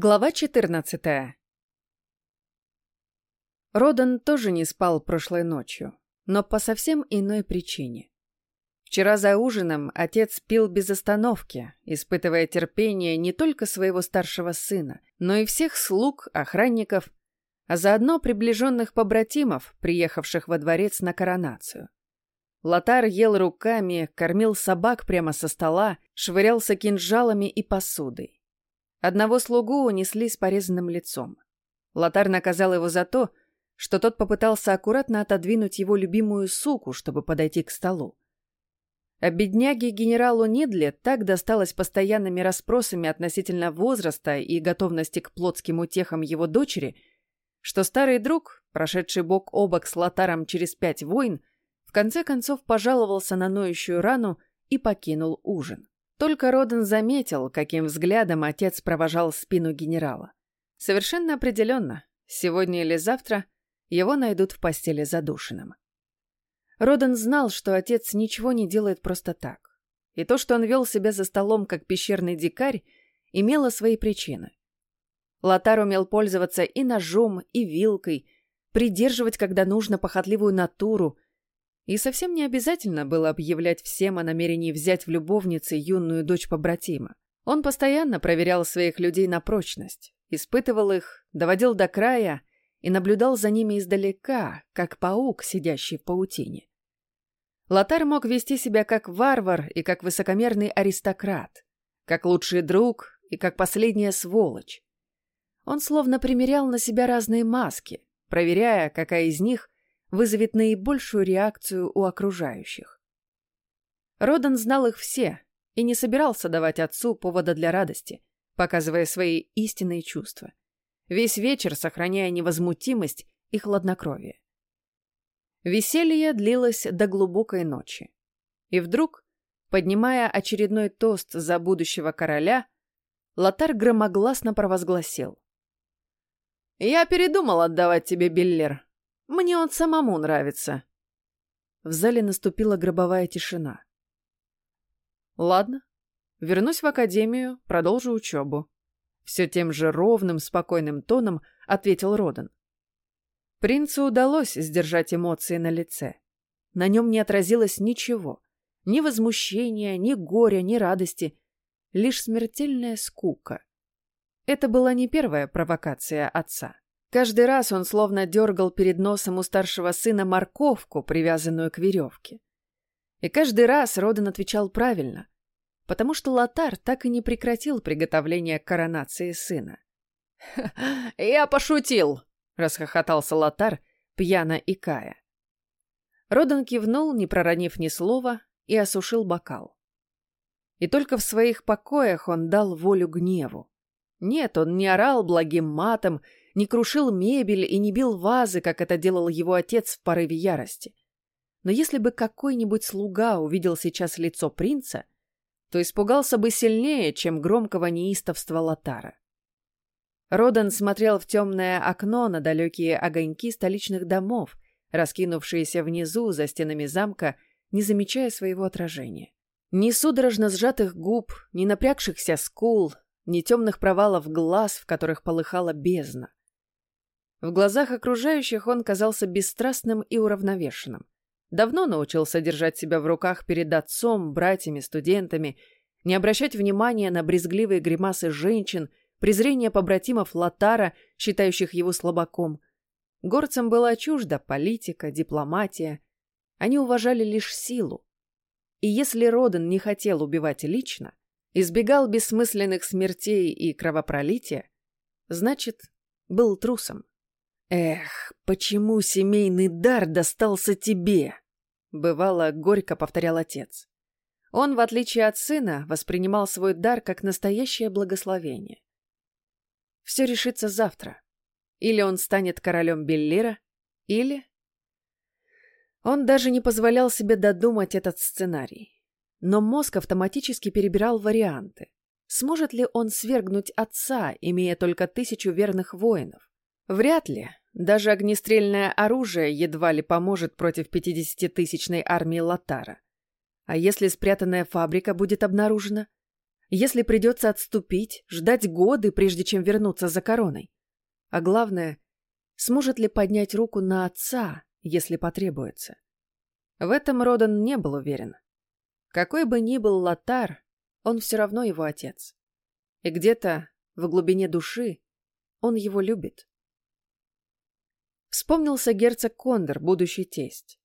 Глава 14 Родан тоже не спал прошлой ночью, но по совсем иной причине. Вчера за ужином отец пил без остановки, испытывая терпение не только своего старшего сына, но и всех слуг, охранников, а заодно приближенных побратимов, приехавших во дворец на коронацию. Лотар ел руками, кормил собак прямо со стола, швырялся кинжалами и посудой. Одного слугу унесли с порезанным лицом. Лотар наказал его за то, что тот попытался аккуратно отодвинуть его любимую суку, чтобы подойти к столу. А бедняге генералу Нидле так досталось постоянными расспросами относительно возраста и готовности к плотским утехам его дочери, что старый друг, прошедший бок о бок с Лотаром через пять войн, в конце концов пожаловался на ноющую рану и покинул ужин. Только Роден заметил, каким взглядом отец провожал спину генерала. Совершенно определенно, сегодня или завтра его найдут в постели задушенным. Роден знал, что отец ничего не делает просто так. И то, что он вел себя за столом как пещерный дикарь, имело свои причины. Лотар умел пользоваться и ножом, и вилкой, придерживать, когда нужно, похотливую натуру — и совсем не обязательно было объявлять всем о намерении взять в любовницы юную дочь побратима. Он постоянно проверял своих людей на прочность, испытывал их, доводил до края и наблюдал за ними издалека, как паук, сидящий в паутине. Лотар мог вести себя как варвар и как высокомерный аристократ, как лучший друг и как последняя сволочь. Он словно примерял на себя разные маски, проверяя, какая из них вызовет наибольшую реакцию у окружающих. Родан знал их все и не собирался давать отцу повода для радости, показывая свои истинные чувства, весь вечер сохраняя невозмутимость и хладнокровие. Веселье длилось до глубокой ночи. И вдруг, поднимая очередной тост за будущего короля, Лотар громогласно провозгласил. «Я передумал отдавать тебе Биллер. Мне он самому нравится. В зале наступила гробовая тишина. Ладно, вернусь в академию, продолжу учебу. Все тем же ровным, спокойным тоном ответил Родан. Принцу удалось сдержать эмоции на лице. На нем не отразилось ничего. Ни возмущения, ни горя, ни радости. Лишь смертельная скука. Это была не первая провокация отца. Каждый раз он словно дергал перед носом у старшего сына морковку, привязанную к веревке. И каждый раз Родан отвечал правильно, потому что Лотар так и не прекратил приготовление коронации сына. «Я пошутил!» — расхохотался Лотар, пьяно икая. Родан кивнул, не проронив ни слова, и осушил бокал. И только в своих покоях он дал волю гневу. Нет, он не орал благим матом, не крушил мебель и не бил вазы, как это делал его отец в порыве ярости. Но если бы какой-нибудь слуга увидел сейчас лицо принца, то испугался бы сильнее, чем громкого неистовства Латара. Родан смотрел в темное окно на далекие огоньки столичных домов, раскинувшиеся внизу за стенами замка, не замечая своего отражения. Ни судорожно сжатых губ, ни напрягшихся скул, ни темных провалов глаз, в которых полыхала бездна. В глазах окружающих он казался бесстрастным и уравновешенным. Давно научился держать себя в руках перед отцом, братьями, студентами, не обращать внимания на брезгливые гримасы женщин, презрение побратимов Латара, считающих его слабаком. Горцам была чужда политика, дипломатия. Они уважали лишь силу. И если Роден не хотел убивать лично, избегал бессмысленных смертей и кровопролития, значит, был трусом. «Эх, почему семейный дар достался тебе?» Бывало, горько повторял отец. Он, в отличие от сына, воспринимал свой дар как настоящее благословение. Все решится завтра. Или он станет королем Беллира, или... Он даже не позволял себе додумать этот сценарий. Но мозг автоматически перебирал варианты. Сможет ли он свергнуть отца, имея только тысячу верных воинов? Вряд ли. Даже огнестрельное оружие едва ли поможет против 50-тысячной армии Латара. А если спрятанная фабрика будет обнаружена? Если придется отступить, ждать годы, прежде чем вернуться за короной? А главное, сможет ли поднять руку на отца, если потребуется? В этом Родан не был уверен. Какой бы ни был Лотар, он все равно его отец. И где-то в глубине души он его любит. Вспомнился герцог Кондор, будущий тесть.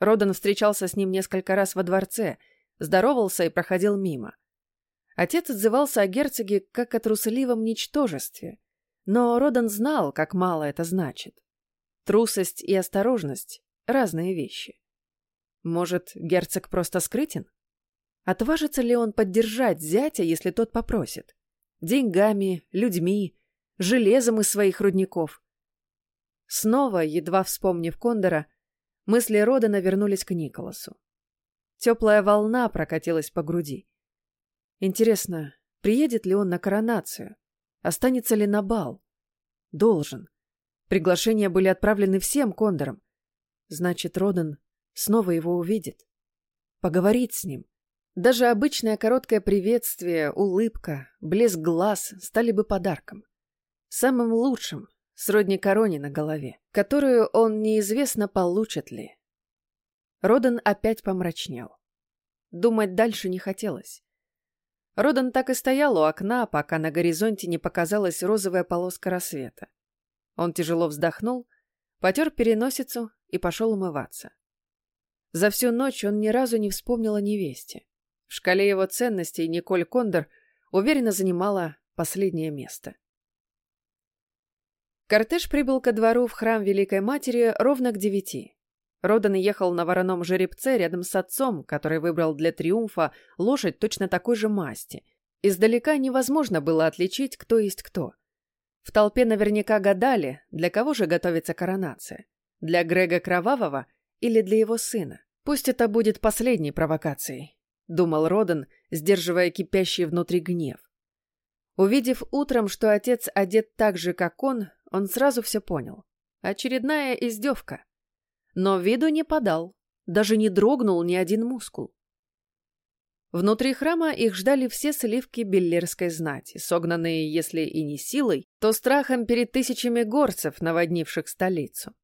Родан встречался с ним несколько раз во дворце, здоровался и проходил мимо. Отец отзывался о герцоге как о трусливом ничтожестве, но Родан знал, как мало это значит. Трусость и осторожность — разные вещи. Может, герцог просто скрытен? Отважится ли он поддержать зятя, если тот попросит? Деньгами, людьми, железом из своих рудников. Снова, едва вспомнив Кондора, мысли Родана вернулись к Николасу. Теплая волна прокатилась по груди. Интересно, приедет ли он на коронацию? Останется ли на бал? Должен. Приглашения были отправлены всем кондорам. Значит, Родан снова его увидит. Поговорить с ним. Даже обычное короткое приветствие, улыбка, блеск глаз стали бы подарком. Самым лучшим, сродни короне на голове, которую он неизвестно получит ли. Родан опять помрачнел. Думать дальше не хотелось. Родан так и стоял у окна, пока на горизонте не показалась розовая полоска рассвета. Он тяжело вздохнул, потер переносицу и пошел умываться. За всю ночь он ни разу не вспомнил о невесте. В шкале его ценностей Николь Кондор уверенно занимала последнее место. Кортеж прибыл ко двору в храм Великой Матери ровно к девяти. Родан ехал на вороном жеребце рядом с отцом, который выбрал для триумфа лошадь точно такой же масти. Издалека невозможно было отличить, кто есть кто. В толпе наверняка гадали, для кого же готовится коронация. Для Грега Кровавого или для его сына. Пусть это будет последней провокацией. — думал Родан, сдерживая кипящий внутри гнев. Увидев утром, что отец одет так же, как он, он сразу все понял. Очередная издевка. Но виду не подал, даже не дрогнул ни один мускул. Внутри храма их ждали все сливки беллерской знати, согнанные, если и не силой, то страхом перед тысячами горцев, наводнивших столицу.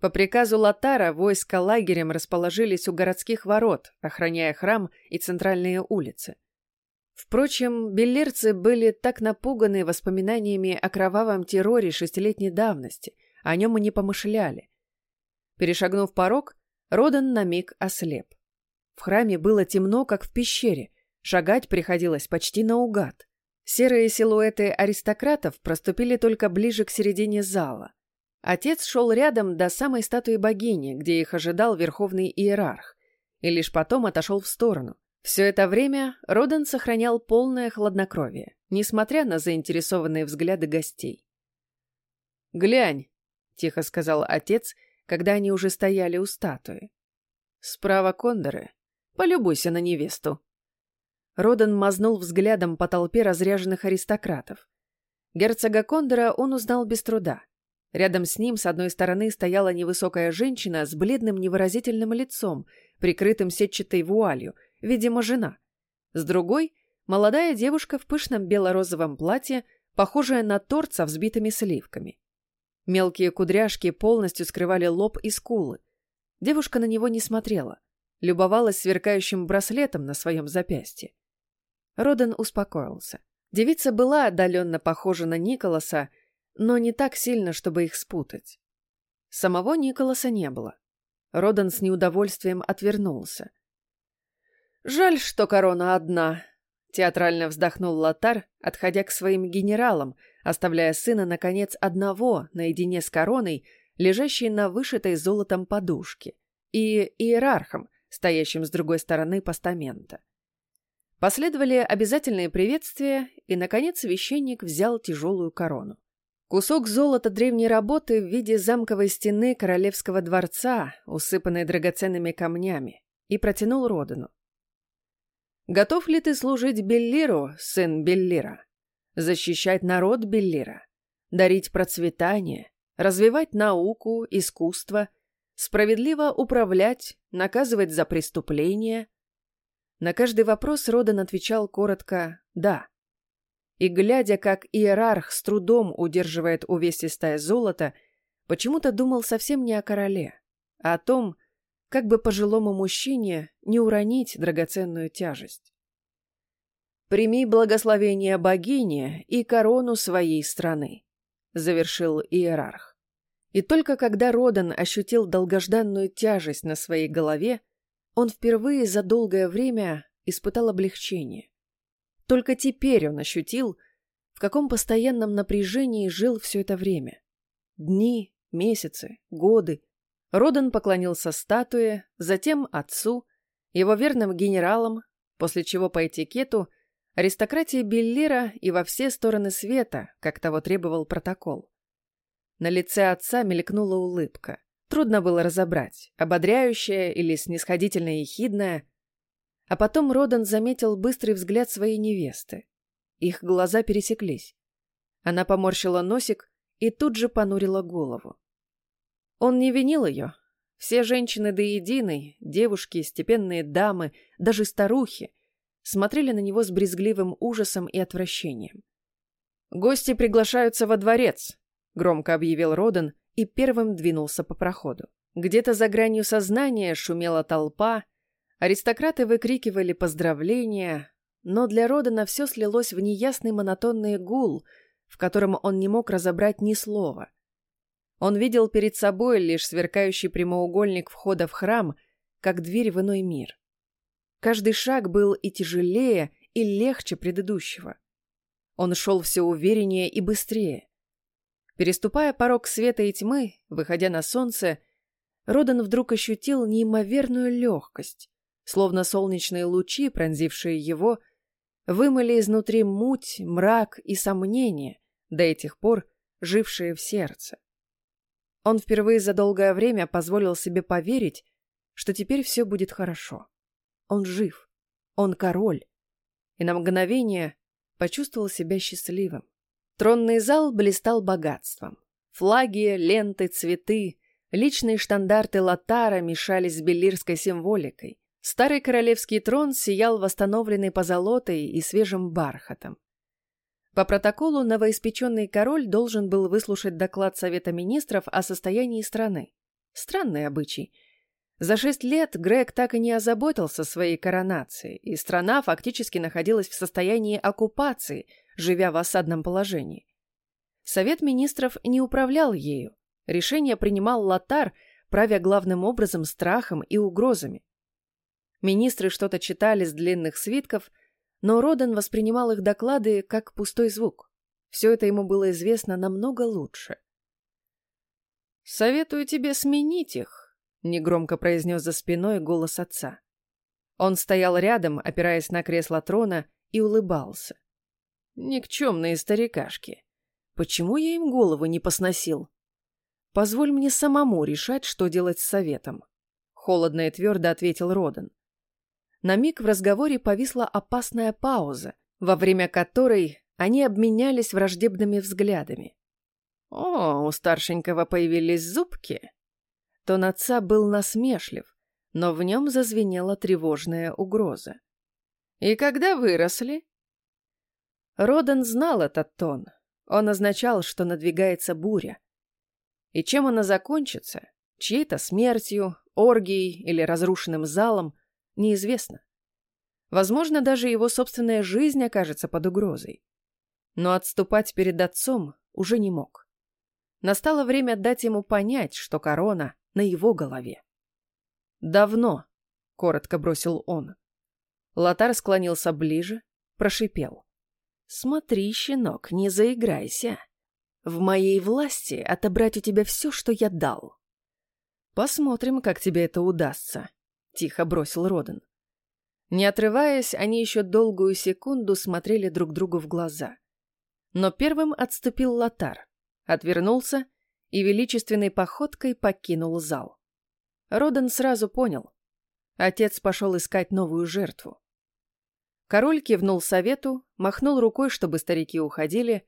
По приказу Латара войска лагерем расположились у городских ворот, охраняя храм и центральные улицы. Впрочем, беллерцы были так напуганы воспоминаниями о кровавом терроре шестилетней давности, о нем и не помышляли. Перешагнув порог, Родан на миг ослеп. В храме было темно, как в пещере, шагать приходилось почти наугад. Серые силуэты аристократов проступили только ближе к середине зала. Отец шел рядом до самой статуи богини, где их ожидал верховный иерарх, и лишь потом отошел в сторону. Все это время Родан сохранял полное хладнокровие, несмотря на заинтересованные взгляды гостей. «Глянь», — тихо сказал отец, когда они уже стояли у статуи. «Справа кондоры. Полюбуйся на невесту». Родан мазнул взглядом по толпе разряженных аристократов. Герцога Кондора он узнал без труда. Рядом с ним с одной стороны стояла невысокая женщина с бледным невыразительным лицом, прикрытым сетчатой вуалью, видимо, жена. С другой — молодая девушка в пышном бело-розовом платье, похожая на торт со взбитыми сливками. Мелкие кудряшки полностью скрывали лоб и скулы. Девушка на него не смотрела, любовалась сверкающим браслетом на своем запястье. Роден успокоился. Девица была отдаленно похожа на Николаса, но не так сильно, чтобы их спутать. Самого Николаса не было. Родан с неудовольствием отвернулся. «Жаль, что корона одна», — театрально вздохнул Лотар, отходя к своим генералам, оставляя сына, наконец, одного, наедине с короной, лежащей на вышитой золотом подушке, и иерархом, стоящим с другой стороны постамента. Последовали обязательные приветствия, и, наконец, священник взял тяжелую корону. Кусок золота древней работы в виде замковой стены королевского дворца, усыпанной драгоценными камнями, и протянул Родану. «Готов ли ты служить Беллиру, сын Беллира? Защищать народ Беллира? Дарить процветание? Развивать науку, искусство? Справедливо управлять, наказывать за преступления?» На каждый вопрос Родан отвечал коротко «да». И, глядя, как иерарх с трудом удерживает увесистое золото, почему-то думал совсем не о короле, а о том, как бы пожилому мужчине не уронить драгоценную тяжесть. «Прими благословение богини и корону своей страны», — завершил иерарх. И только когда Родан ощутил долгожданную тяжесть на своей голове, он впервые за долгое время испытал облегчение. Только теперь он ощутил, в каком постоянном напряжении жил все это время. Дни, месяцы, годы. Родан поклонился статуе, затем отцу, его верным генералам, после чего по этикету аристократии Беллира и во все стороны света, как того требовал протокол. На лице отца мелькнула улыбка. Трудно было разобрать, ободряющая или снисходительно ехидная. А потом Родан заметил быстрый взгляд своей невесты. Их глаза пересеклись. Она поморщила носик и тут же понурила голову. Он не винил ее. Все женщины до единой, девушки, степенные дамы, даже старухи, смотрели на него с брезгливым ужасом и отвращением. «Гости приглашаются во дворец», — громко объявил Родан и первым двинулся по проходу. Где-то за гранью сознания шумела толпа, аристократы выкрикивали поздравления, но для Родана все слилось в неясный монотонный гул, в котором он не мог разобрать ни слова. Он видел перед собой лишь сверкающий прямоугольник входа в храм, как дверь в иной мир. Каждый шаг был и тяжелее, и легче предыдущего. Он шел все увереннее и быстрее. Переступая порог света и тьмы, выходя на солнце, Родан вдруг ощутил неимоверную легкость, словно солнечные лучи, пронзившие его, вымыли изнутри муть, мрак и сомнения, до этих пор жившие в сердце. Он впервые за долгое время позволил себе поверить, что теперь все будет хорошо. Он жив, он король, и на мгновение почувствовал себя счастливым. Тронный зал блистал богатством. Флаги, ленты, цветы, личные штандарты Латара мешались с беллирской символикой. Старый королевский трон сиял восстановленной позолотой и свежим бархатом. По протоколу новоиспеченный король должен был выслушать доклад Совета министров о состоянии страны. Странный обычай. За шесть лет Грег так и не озаботился своей коронацией, и страна фактически находилась в состоянии оккупации – живя в осадном положении. Совет министров не управлял ею. Решение принимал Латар, правя главным образом страхом и угрозами. Министры что-то читали с длинных свитков, но Родан воспринимал их доклады как пустой звук. Все это ему было известно намного лучше. «Советую тебе сменить их», — негромко произнес за спиной голос отца. Он стоял рядом, опираясь на кресло трона, и улыбался. Никчемные старикашки. Почему я им голову не посносил? Позволь мне самому решать, что делать с советом. Холодно и твердо ответил Родан. На миг в разговоре повисла опасная пауза, во время которой они обменялись враждебными взглядами. «О, у старшенького появились зубки!» Тон отца был насмешлив, но в нем зазвенела тревожная угроза. «И когда выросли?» Родан знал этот тон. Он означал, что надвигается буря. И чем она закончится, чьей-то смертью, оргией или разрушенным залом, неизвестно. Возможно, даже его собственная жизнь окажется под угрозой. Но отступать перед отцом уже не мог. Настало время дать ему понять, что корона на его голове. «Давно», — коротко бросил он. Лотар склонился ближе, прошипел. «Смотри, щенок, не заиграйся. В моей власти отобрать у тебя все, что я дал». «Посмотрим, как тебе это удастся», — тихо бросил Роден. Не отрываясь, они еще долгую секунду смотрели друг другу в глаза. Но первым отступил Лотар, отвернулся и величественной походкой покинул зал. Роден сразу понял. Отец пошел искать новую жертву. Король кивнул совету, махнул рукой, чтобы старики уходили,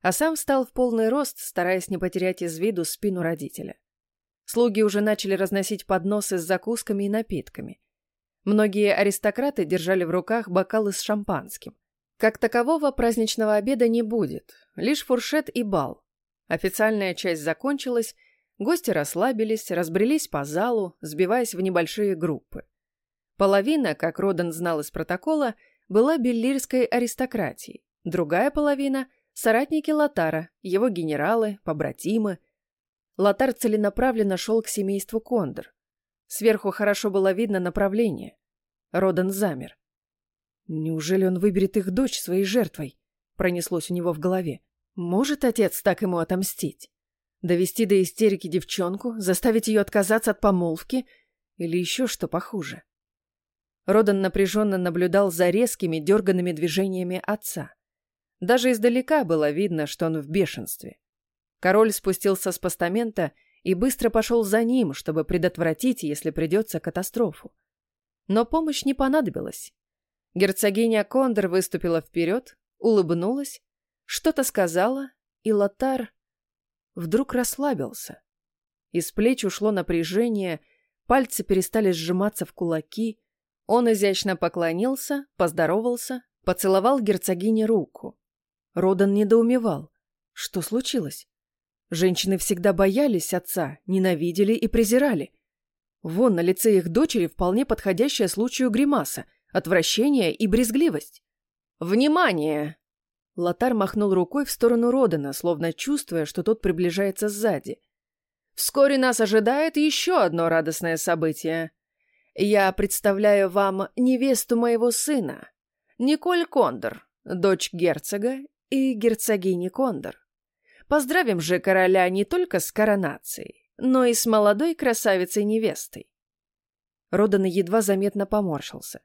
а сам встал в полный рост, стараясь не потерять из виду спину родителя. Слуги уже начали разносить подносы с закусками и напитками. Многие аристократы держали в руках бокалы с шампанским. Как такового праздничного обеда не будет, лишь фуршет и бал. Официальная часть закончилась, гости расслабились, разбрелись по залу, сбиваясь в небольшие группы. Половина, как Родан знал из протокола, была беллирской аристократией, другая половина — соратники Латара, его генералы, побратимы. Латар целенаправленно шел к семейству Кондор. Сверху хорошо было видно направление. Родан замер. Неужели он выберет их дочь своей жертвой? Пронеслось у него в голове. Может отец так ему отомстить? Довести до истерики девчонку, заставить ее отказаться от помолвки или еще что похуже? Родан напряженно наблюдал за резкими, дерганными движениями отца. Даже издалека было видно, что он в бешенстве. Король спустился с постамента и быстро пошел за ним, чтобы предотвратить, если придется, катастрофу. Но помощь не понадобилась. Герцогиня Кондор выступила вперед, улыбнулась, что-то сказала, и Лотар вдруг расслабился. Из плеч ушло напряжение, пальцы перестали сжиматься в кулаки, он изящно поклонился, поздоровался, поцеловал герцогине руку. Родан недоумевал. Что случилось? Женщины всегда боялись отца, ненавидели и презирали. Вон на лице их дочери вполне подходящая случаю гримаса, отвращение и брезгливость. «Внимание!» Лотар махнул рукой в сторону Родана, словно чувствуя, что тот приближается сзади. «Вскоре нас ожидает еще одно радостное событие. Я представляю вам невесту моего сына, Николь Кондор, дочь герцога и герцогини Кондор. Поздравим же короля не только с коронацией, но и с молодой красавицей-невестой. Родан едва заметно поморщился.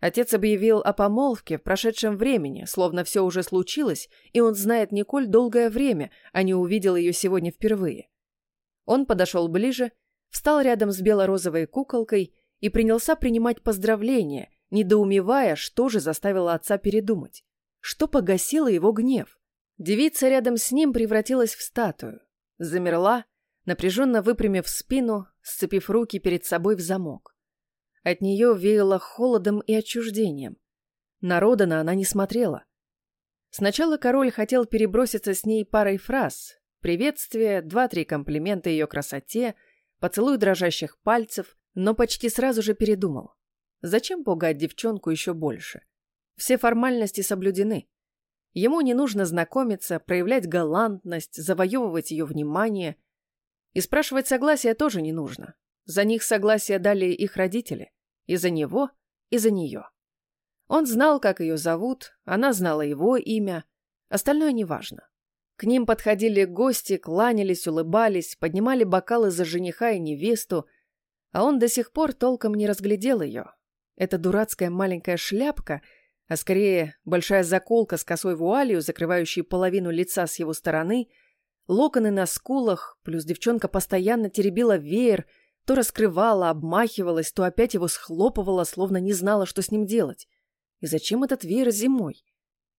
Отец объявил о помолвке в прошедшем времени, словно все уже случилось, и он знает Николь долгое время, а не увидел ее сегодня впервые. Он подошел ближе, встал рядом с бело-розовой куколкой и принялся принимать поздравления, недоумевая, что же заставило отца передумать, что погасило его гнев. Девица рядом с ним превратилась в статую, замерла, напряженно выпрямив спину, сцепив руки перед собой в замок. От нее веяло холодом и отчуждением. На Родана она не смотрела. Сначала король хотел переброситься с ней парой фраз, приветствие, два-три комплимента ее красоте, поцелуй дрожащих пальцев, но почти сразу же передумал. Зачем пугать девчонку еще больше? Все формальности соблюдены. Ему не нужно знакомиться, проявлять галантность, завоевывать ее внимание. И спрашивать согласия тоже не нужно. За них согласие дали их родители. И за него, и за нее. Он знал, как ее зовут, она знала его имя. Остальное неважно. К ним подходили гости, кланялись, улыбались, поднимали бокалы за жениха и невесту, а он до сих пор толком не разглядел ее. Эта дурацкая маленькая шляпка, а скорее большая заколка с косой вуалью, закрывающей половину лица с его стороны, локоны на скулах, плюс девчонка постоянно теребила веер, то раскрывала, обмахивалась, то опять его схлопывала, словно не знала, что с ним делать. И зачем этот веер зимой?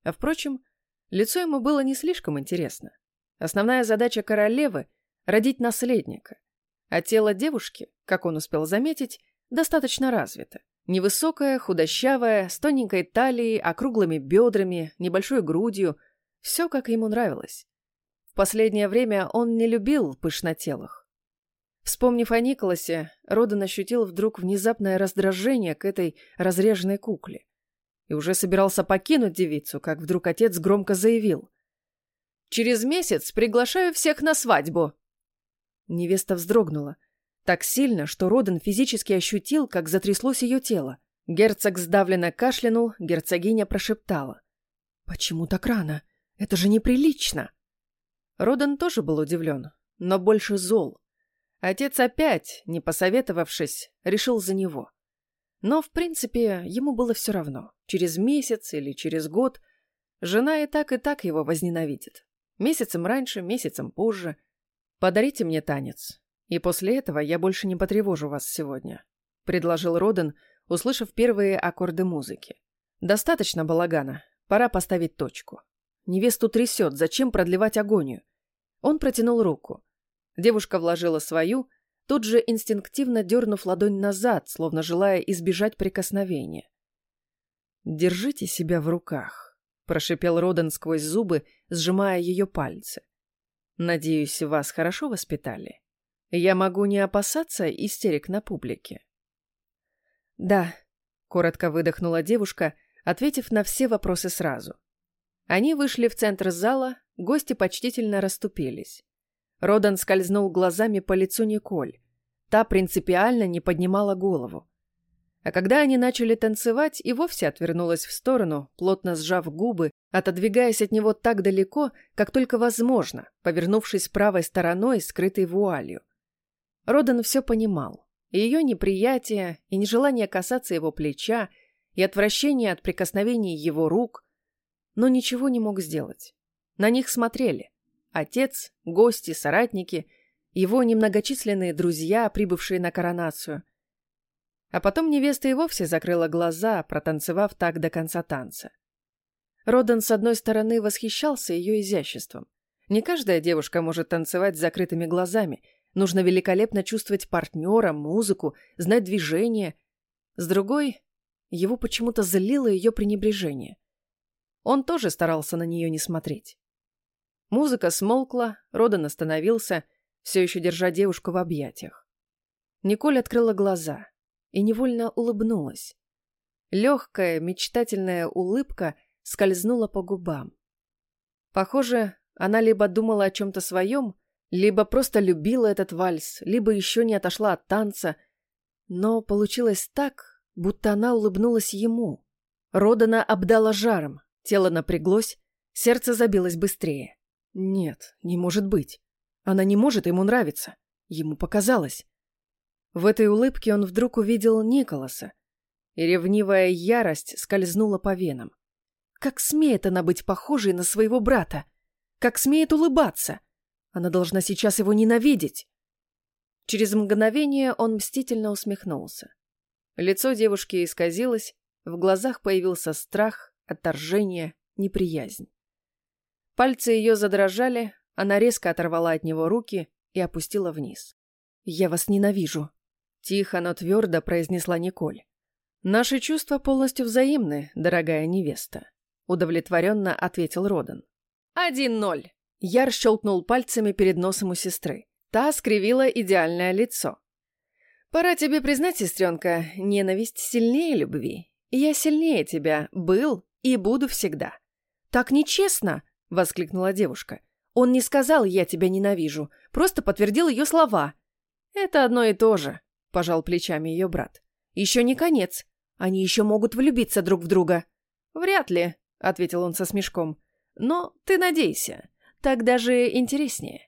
А впрочем, лицо ему было не слишком интересно. Основная задача королевы — родить наследника — а тело девушки, как он успел заметить, достаточно развито. Невысокая, худощавая, с тоненькой талией, округлыми бедрами, небольшой грудью. Все, как ему нравилось. В последнее время он не любил пышнотелых. Вспомнив о Николасе, Родан ощутил вдруг внезапное раздражение к этой разреженной кукле. И уже собирался покинуть девицу, как вдруг отец громко заявил. «Через месяц приглашаю всех на свадьбу!» Невеста вздрогнула. Так сильно, что Роден физически ощутил, как затряслось ее тело. Герцог сдавленно кашлянул, герцогиня прошептала. «Почему так рано? Это же неприлично!» Роден тоже был удивлен, но больше зол. Отец опять, не посоветовавшись, решил за него. Но, в принципе, ему было все равно. Через месяц или через год жена и так и так его возненавидит. Месяцем раньше, месяцем позже – «Подарите мне танец, и после этого я больше не потревожу вас сегодня», — предложил Роден, услышав первые аккорды музыки. «Достаточно балагана, пора поставить точку. Невесту трясет, зачем продлевать агонию?» Он протянул руку. Девушка вложила свою, тут же инстинктивно дернув ладонь назад, словно желая избежать прикосновения. «Держите себя в руках», — прошипел Родан сквозь зубы, сжимая ее пальцы. «Надеюсь, вас хорошо воспитали? Я могу не опасаться истерик на публике». «Да», — коротко выдохнула девушка, ответив на все вопросы сразу. Они вышли в центр зала, гости почтительно расступились. Родан скользнул глазами по лицу Николь. Та принципиально не поднимала голову. А когда они начали танцевать, и вовсе отвернулась в сторону, плотно сжав губы, отодвигаясь от него так далеко, как только возможно, повернувшись правой стороной, скрытой вуалью. Родан все понимал. И ее неприятие, и нежелание касаться его плеча, и отвращение от прикосновений его рук, но ничего не мог сделать. На них смотрели. Отец, гости, соратники, его немногочисленные друзья, прибывшие на коронацию. А потом невеста и вовсе закрыла глаза, протанцевав так до конца танца. Родан, с одной стороны, восхищался ее изяществом. Не каждая девушка может танцевать с закрытыми глазами. Нужно великолепно чувствовать партнера, музыку, знать движение. С другой, его почему-то злило ее пренебрежение. Он тоже старался на нее не смотреть. Музыка смолкла, Родан остановился, все еще держа девушку в объятиях. Николь открыла глаза и невольно улыбнулась. Легкая, мечтательная улыбка скользнула по губам. Похоже, она либо думала о чем-то своем, либо просто любила этот вальс, либо еще не отошла от танца, но получилось так, будто она улыбнулась ему. Родана обдала жаром, Тело напряглось, сердце забилось быстрее. Нет, не может быть. Она не может ему нравиться. Ему показалось. В этой улыбке он вдруг увидел Николаса, и ревнивая ярость скользнула по венам. Как смеет она быть похожей на своего брата? Как смеет улыбаться? Она должна сейчас его ненавидеть. Через мгновение он мстительно усмехнулся. Лицо девушки исказилось, в глазах появился страх, отторжение, неприязнь. Пальцы ее задрожали, она резко оторвала от него руки и опустила вниз. «Я вас ненавижу», — тихо, но твердо произнесла Николь. «Наши чувства полностью взаимны, дорогая невеста», — удовлетворенно ответил Родан. «Один ноль». Яр щелкнул пальцами перед носом у сестры. Та скривила идеальное лицо. «Пора тебе признать, сестренка, ненависть сильнее любви. Я сильнее тебя был и буду всегда. Так нечестно, воскликнула девушка. Он не сказал «я тебя ненавижу», просто подтвердил ее слова. Это одно и то же, пожал плечами ее брат. Еще не конец. Они еще могут влюбиться друг в друга. Вряд ли, ответил он со смешком. Но ты надейся. Так даже интереснее.